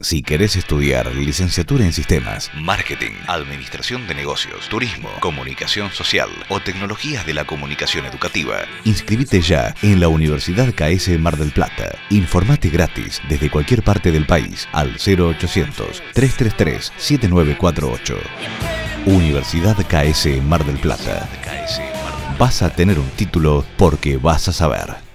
Si querés estudiar licenciatura en sistemas, marketing, administración de negocios, turismo, comunicación social o tecnologías de la comunicación educativa, inscribite ya en la Universidad KS Mar del Plata. Informate gratis desde cualquier parte del país al 0800 333 7948. Universidad KS Mar del Plata. Vas a tener un título porque vas a saber.